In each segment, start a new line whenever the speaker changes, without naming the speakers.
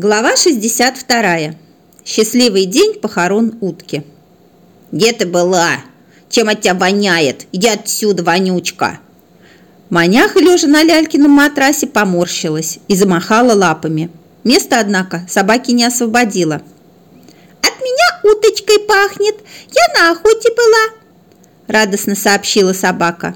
Глава 62. Счастливый день похорон утки.
Где ты была? Чем от тебя воняет? Иди отсюда, вонючка!»
Маняха, лежа на лялькином матрасе, поморщилась и замахала лапами. Место, однако, собаки не освободила.
«От меня уточкой пахнет! Я на охоте была!»
Радостно сообщила собака.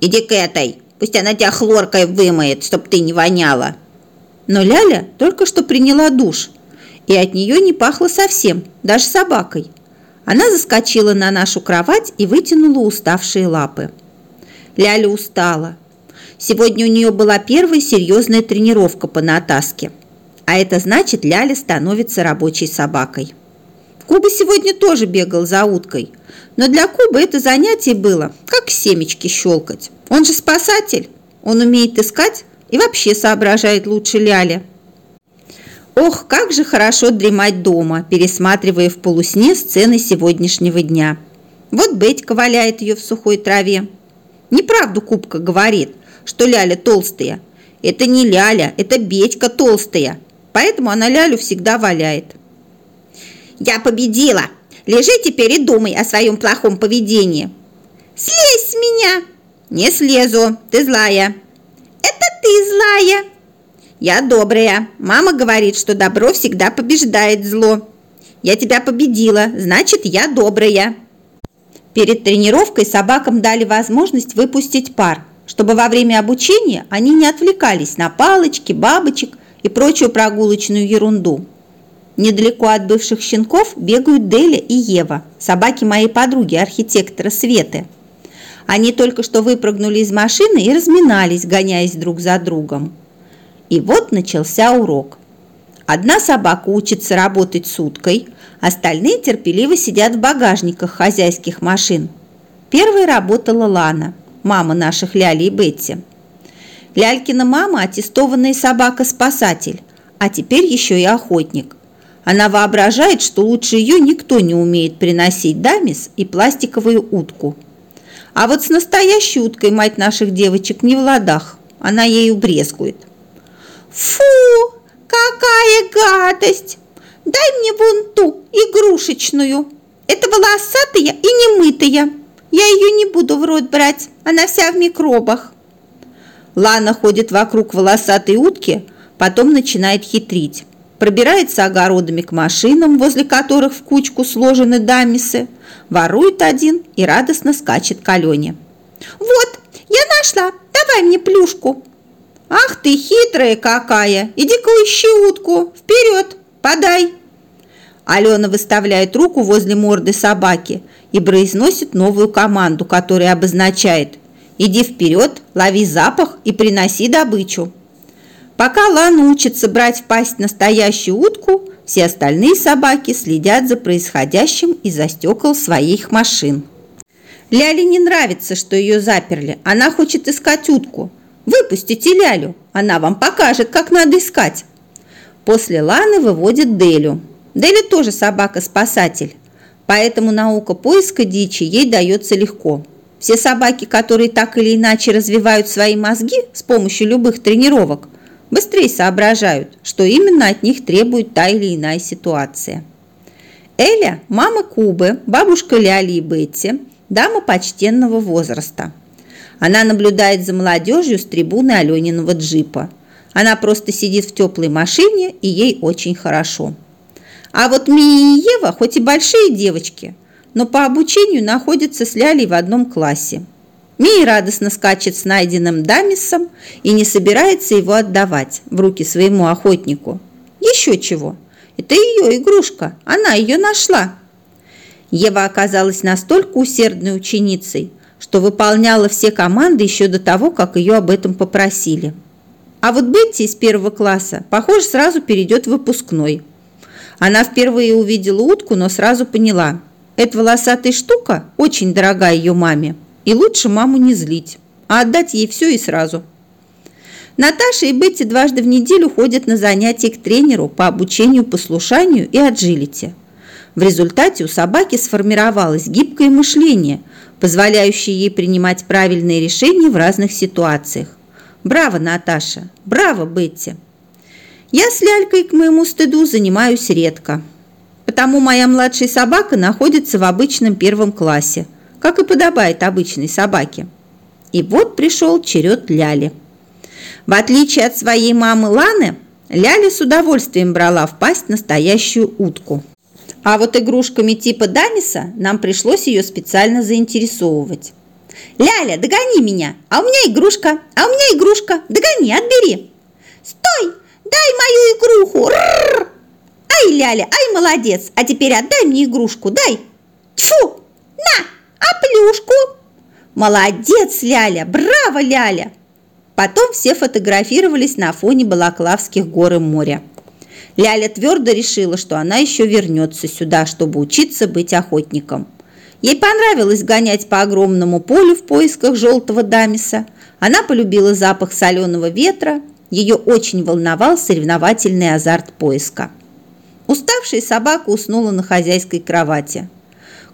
«Иди к этой! Пусть она тебя хлоркой вымоет, чтоб ты не воняла!»
Но Ляля только что приняла душ, и от нее не пахло совсем, даже собакой. Она заскочила на нашу кровать и вытянула уставшие лапы. Ляля устала. Сегодня у нее была первая серьезная тренировка по натаске. А это значит, Ляля становится рабочей собакой. Куба сегодня тоже бегал за уткой, но для Кубы это занятие было, как семечки щелкать. Он же спасатель, он умеет искать и вообще соображает лучше Ляля. Ох, как же хорошо дремать дома, пересматривая в полусне сцены сегодняшнего дня. Вот Бетька валяет ее в сухой траве. Неправду Кубка говорит, что Ляля толстая. Это не Ляля, это Бетька толстая. Поэтому она Лялю всегда валяет.
«Я победила! Лежи теперь и думай о своем плохом поведении!» «Слезь с меня!»
«Не слезу, ты злая!»
«Это ты злая!»
Я добрая. Мама говорит, что добро всегда побеждает зло. Я тебя победила, значит, я добрая. Перед тренировкой собакам дали возможность выпустить пар, чтобы во время обучения они не отвлекались на палочки, бабочек и прочую прогулочную ерунду. Недалеко от бывших щенков бегают Деля и Ева, собаки моей подруги, архитектора Светы. Они только что выпрыгнули из машины и разминались, гоняясь друг за другом. И вот начался урок. Одна собака учится работать суткой, остальные терпеливо сидят в багажниках хозяйских машин. Первой работала Лана, мама наших Ляли и Бетти. Лялькина мама – аттестованная собака-спасатель, а теперь еще и охотник. Она воображает, что лучше ее никто не умеет приносить дамис и пластиковую утку. А вот с настоящей уткой мать наших девочек не в ладах, она ею брезгует –
Фу, какая гадость! Дай мне вон ту игрушечную. Это волосатая и немытая. Я ее не буду в рот брать, она вся в микробах.
Лана ходит вокруг волосатой утки, потом начинает хитрить. Пробирается огородами к машинам, возле которых в кучку сложены дамисы, ворует один и радостно скачет к Алене.
«Вот, я нашла, давай мне плюшку!»
«Ах ты хитрая какая! Иди-ка ищи утку! Вперед! Подай!» Алена выставляет руку возле морды собаки и произносит новую команду, которая обозначает «Иди вперед, лови запах и приноси добычу». Пока Лана учится брать в пасть настоящую утку, все остальные собаки следят за происходящим из-за стекол своих машин. Ляле не нравится, что ее заперли. Она хочет искать утку – Выпустите Лялю, она вам покажет, как надо искать. После Ланы выводят Делю. Деля тоже собака-спасатель, поэтому наука поиска дичи ей дается легко. Все собаки, которые так или иначе развивают свои мозги с помощью любых тренировок, быстрее соображают, что именно от них требует та или иная ситуация. Эля – мама Кубы, бабушка Ляли и Бетти, дама почтенного возраста – она наблюдает за молодежью с трибуны Алёниного джипа. Она просто сидит в теплой машине, и ей очень хорошо. А вот Мия и Ева, хоть и большие девочки, но по обучению находятся с Лялей в одном классе. Мия радостно скачет с найденным дамисом и не собирается его отдавать в руки своему охотнику. Еще чего. Это ее игрушка, она ее нашла. Ева оказалась настолько усердной ученицей – что выполняла все команды еще до того, как ее об этом попросили. А вот Бетти из первого класса, похоже, сразу перейдет в выпускной. Она впервые увидела утку, но сразу поняла, эта волосатая штука очень дорога ее маме, и лучше маму не злить, а отдать ей все и сразу. Наташа и Бетти дважды в неделю ходят на занятия к тренеру по обучению послушанию и аджилити. В результате у собаки сформировалось гибкое мышление – позволяющие ей принимать правильные решения в разных ситуациях. Браво, Наташа! Браво, Бетти! Я с лялькой, к моему стыду, занимаюсь редко. Потому моя младшая собака находится в обычном первом классе, как и подобает обычной собаке. И вот пришел черед Ляли. В отличие от своей мамы Ланы, Ляля с удовольствием брала в пасть настоящую утку. А вот игрушками типа Дамиса нам пришлось ее специально заинтересовывать. «Ляля, догони меня! А у меня игрушка! А у меня игрушка! Догони, отбери!»
«Стой! Дай мою игруху! Рррр! Ай, Ляля, ай, молодец! А теперь отдай мне игрушку, дай! Тьфу! На, а плюшку!»
«Молодец, Ляля! Браво, Ляля!» Потом все фотографировались на фоне Балаклавских гор и моря. Ляля твердо решила, что она еще вернется сюда, чтобы учиться быть охотником. Ей понравилось гонять по огромному полю в поисках желтого дамиса. Она полюбила запах соленого ветра. Ее очень волновал соревновательный азарт поиска. Уставшая собака уснула на хозяйской кровати.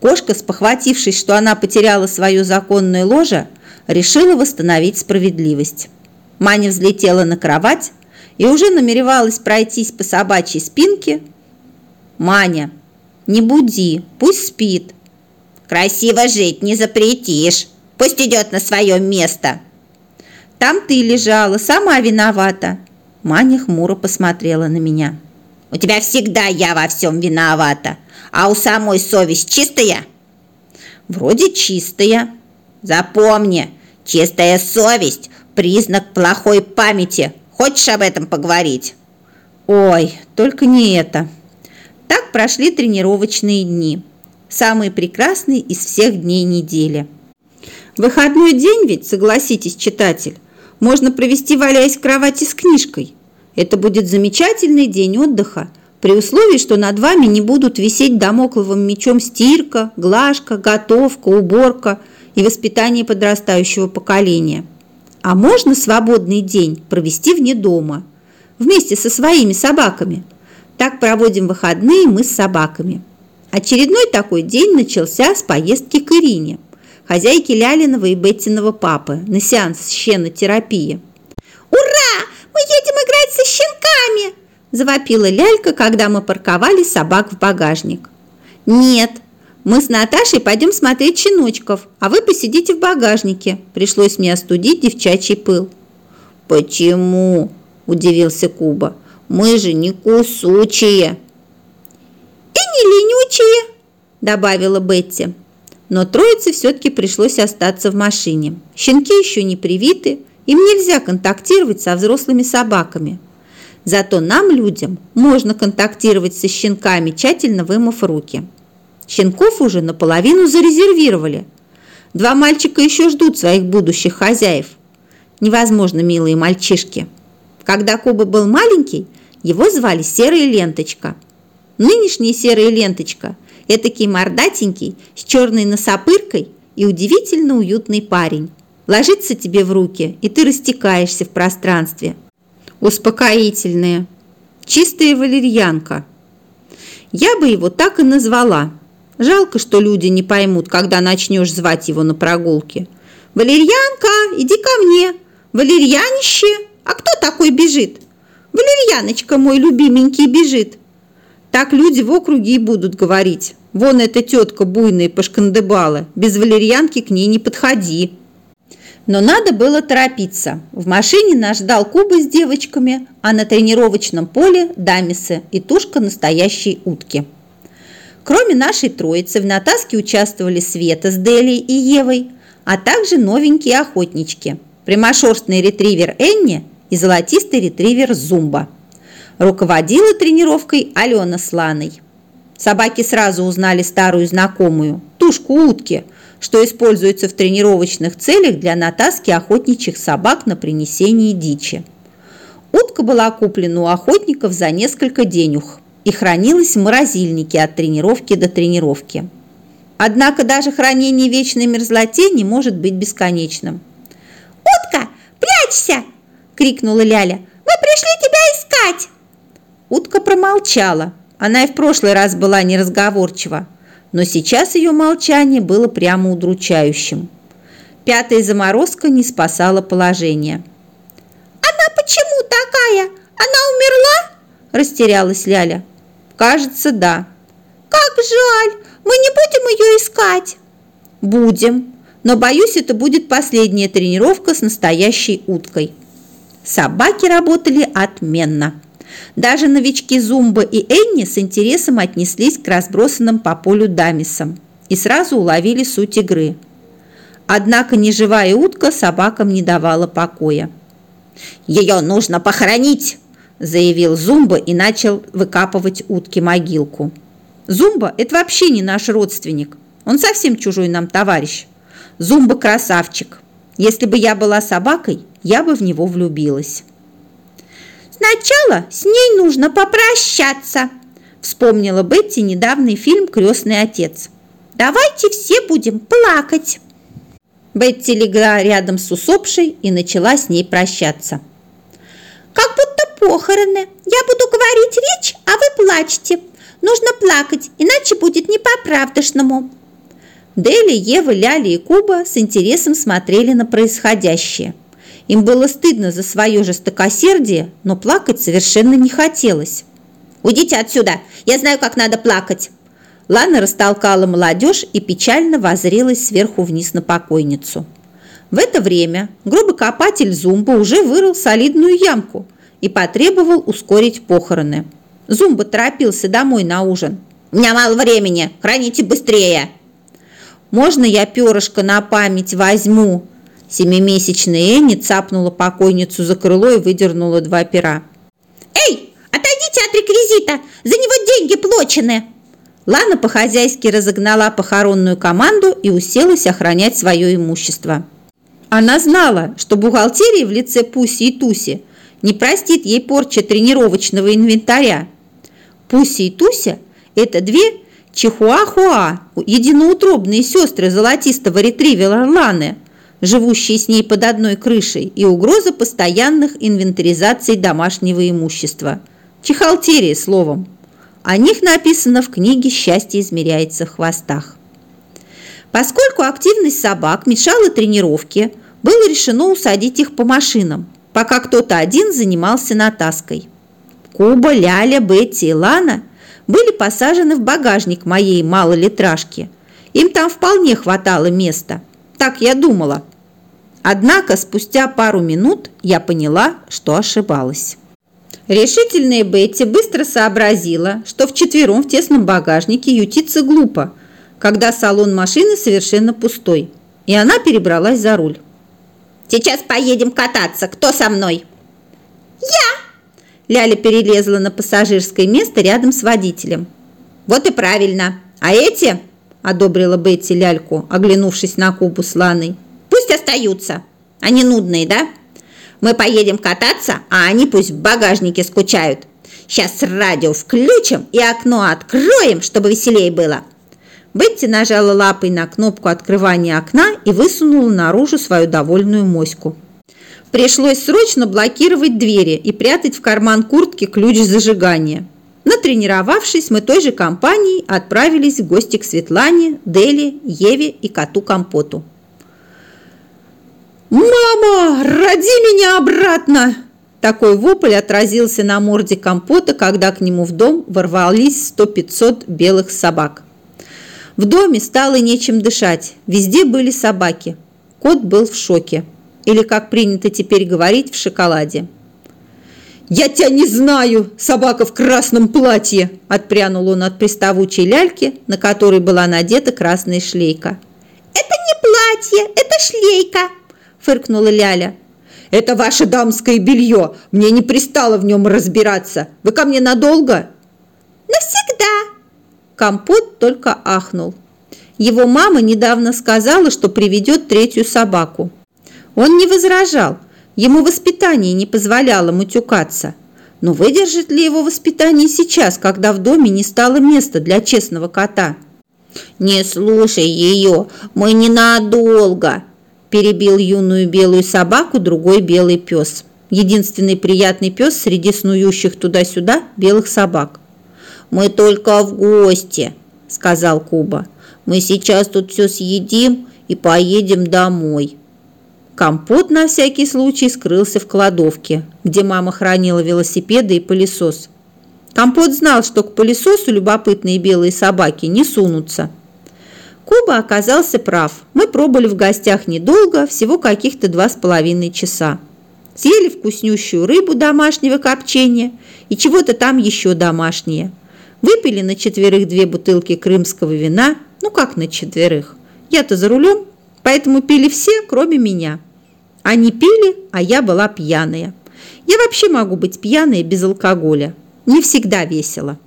Кошка, спохватившись, что она потеряла свое законное ложе, решила восстановить справедливость. Маня взлетела на кровать и уже намеревалась пройтись по собачьей спинке. «Маня, не буди, пусть спит».
«Красиво жить не запретишь, пусть идет на свое место».
«Там ты лежала, сама виновата». Маня хмуро посмотрела на меня.
«У тебя всегда я во всем виновата, а у самой совесть чистая?»
«Вроде чистая».
«Запомни, чистая совесть – признак плохой памяти, Хочешь об этом поговорить?»
«Ой, только не это». Так прошли тренировочные дни. Самые прекрасные из всех дней недели. Выходной день ведь, согласитесь, читатель, можно провести, валяясь в кровати с книжкой. Это будет замечательный день отдыха, при условии, что над вами не будут висеть домокловым мечом стирка, глажка, готовка, уборка и воспитание подрастающего поколения – а можно свободный день провести вне дома, вместе со своими собаками. Так проводим выходные мы с собаками. Очередной такой день начался с поездки к Ирине, хозяйке Лялиного и Беттиного папы, на сеанс щенотерапии.
«Ура! Мы едем играть со щенками!» – завопила Лялька, когда мы парковали собак в багажник.
«Нет, мы с Наташей пойдем смотреть щеночков, а вы посидите в багажнике. Пришлось мне остудить девчачий пыл.
Почему? Удивился Куба. Мы же не кусучие.
И не ленючие, добавила Бетти.
Но троице все-таки пришлось остаться в машине. Щенки еще не привиты, им нельзя контактировать со взрослыми собаками. Зато нам, людям, можно контактировать со щенками, тщательно вымыв руки. Щенков уже наполовину зарезервировали. Два мальчика еще ждут своих будущих хозяев. Невозможно, милые мальчишки. Когда Куба был маленький, его звали Серая Ленточка. Нынешняя Серая Ленточка – этакий мордатенький, с черной носопыркой и удивительно уютный парень. Ложится тебе в руки, и ты растекаешься в пространстве. Успокоительные. Чистая валерьянка. Я бы его так и назвала – Жалко, что люди не поймут, когда начнешь звать его на прогулки. «Валерьянка, иди ко мне! Валерьянище! А кто такой бежит?» «Валерьяночка мой любименький бежит!» Так люди в округе и будут говорить. Вон эта тетка буйная пошкандыбала, без валерьянки к ней не подходи. Но надо было торопиться. В машине нас ждал Куба с девочками, а на тренировочном поле – дамисы и тушка настоящей утки. Кроме нашей троицы в натаске участвовали Света с Делей и Евой, а также новенькие охотнички – прямошерстный ретривер Энни и золотистый ретривер Зумба. Руководила тренировкой Алена с Ланой. Собаки сразу узнали старую знакомую – тушку утки, что используется в тренировочных целях для натаски охотничьих собак на принесение дичи. Утка была куплена у охотников за несколько денюх и хранилась в морозильнике от тренировки до тренировки. Однако даже хранение вечной мерзлоте не может быть бесконечным.
«Утка, прячься!» – крикнула Ляля. «Мы пришли тебя искать!»
Утка промолчала. Она и в прошлый раз была неразговорчива, но сейчас ее молчание было прямо удручающим. Пятая заморозка не спасала положение.
«Она почему такая? Она умерла?»
– растерялась Ляля. «Кажется, да».
«Как жаль! Мы не будем ее искать?»
«Будем, но, боюсь, это будет последняя тренировка с настоящей уткой». Собаки работали отменно. Даже новички Зумба и Энни с интересом отнеслись к разбросанным по полю дамисам и сразу уловили суть игры. Однако неживая утка собакам не давала покоя.
«Ее нужно похоронить!» – заявил Зумба и начал выкапывать утке могилку.
«Зумба – это вообще не наш родственник. Он совсем чужой нам товарищ. Зумба – красавчик. Если бы я была собакой, я бы в него влюбилась».
«Сначала с ней нужно попрощаться», – вспомнила Бетти недавний фильм «Крестный отец». «Давайте все будем плакать».
Бетти легла рядом с усопшей и начала с ней прощаться.
«Как будто похороны. Я буду говорить речь, а вы плачете. Нужно плакать, иначе будет не по-правдошному».
Дели, Ева, Ляли и Куба с интересом смотрели на происходящее. Им было стыдно за свое жестокосердие, но плакать совершенно не хотелось.
«Уйдите отсюда! Я знаю, как надо плакать!»
Лана растолкала молодежь и печально возрелась сверху вниз на покойницу. В это время грубокопатель Зумба уже вырыл солидную ямку и потребовал ускорить похороны. Зумба торопился домой на ужин.
«У меня мало времени, храните быстрее!»
«Можно я перышко на память возьму?» Семимесячная Энни цапнула покойницу за крыло и выдернула два пера.
«Эй, отойдите от реквизита! За него деньги плачены!»
Лана по-хозяйски разогнала похоронную команду и уселась охранять свое имущество. Она знала, что бухгалтерия в лице Пуси и Туси не простит ей порчи тренировочного инвентаря. Пуси и Туся – это две чихуахуа, единоутробные сестры золотистого ретривера Ланы, живущие с ней под одной крышей, и угроза постоянных инвентаризаций домашнего имущества. Чихалтерия, словом. О них написано в книге «Счастье измеряется в хвостах». Поскольку активность собак мешала тренировке, было решено усадить их по машинам, пока кто-то один занимался натаской. Куба, Ляля, Бетти и Лана были посажены в багажник моей малолитражки. Им там вполне хватало места. Так я думала. Однако спустя пару минут я поняла, что ошибалась. Решительная Бетти быстро сообразила, что вчетвером в тесном багажнике ютиться глупо, когда салон машины совершенно пустой, и она перебралась за руль.
«Сейчас поедем кататься. Кто со мной?»
«Я!»
Ляля перелезла на пассажирское место рядом с водителем.
«Вот и правильно. А эти?» – одобрила Бетти ляльку, оглянувшись на Кубу с Ланой. «Пусть остаются. Они нудные, да?» Мы поедем кататься, а они пусть в багажнике скучают. Сейчас радио включим и окно откроем, чтобы веселее было».
Бетти нажала лапой на кнопку открывания окна и высунула наружу свою довольную моську. Пришлось срочно блокировать двери и прятать в карман куртки ключ зажигания. Натренировавшись, мы той же компанией отправились в гости к Светлане, Дели, Еве и коту Компоту. «Мама, роди меня обратно!» Такой вопль отразился на морде компота, когда к нему в дом ворвались сто-пятьсот белых собак. В доме стало нечем дышать, везде были собаки. Кот был в шоке, или, как принято теперь говорить, в шоколаде. «Я тебя не знаю, собака в красном платье!» – отпрянул он от приставучей ляльки, на которой была надета красная шлейка.
«Это не платье, это шлейка!»
Фыркнула Ляля. «Это ваше дамское белье. Мне не пристало в нем разбираться. Вы ко мне надолго?»
«Навсегда!»
Компот только ахнул. Его мама недавно сказала, что приведет третью собаку. Он не возражал. Ему воспитание не позволяло мутюкаться. Но выдержит ли его воспитание сейчас, когда в доме не стало места для честного кота?
«Не слушай ее, мы ненадолго!»
Перебил юную белую собаку другой белый пес. Единственный приятный пес среди снующих туда-сюда белых собак.
«Мы только в гости», – сказал Куба. «Мы сейчас тут все съедим и поедем домой».
Компот на всякий случай скрылся в кладовке, где мама хранила велосипеды и пылесос. Компот знал, что к пылесосу любопытные белые собаки не сунутся. Куба оказался прав. Мы пробыли в гостях недолго, всего каких-то два с половиной часа. Съели вкуснющую рыбу домашнего копчения и чего-то там еще домашнее. Выпили на четверых две бутылки крымского вина. Ну как на четверых? Я-то за рулем, поэтому пили все, кроме меня. Они пили, а я была пьяная. Я вообще могу быть пьяной без алкоголя. Не всегда весело.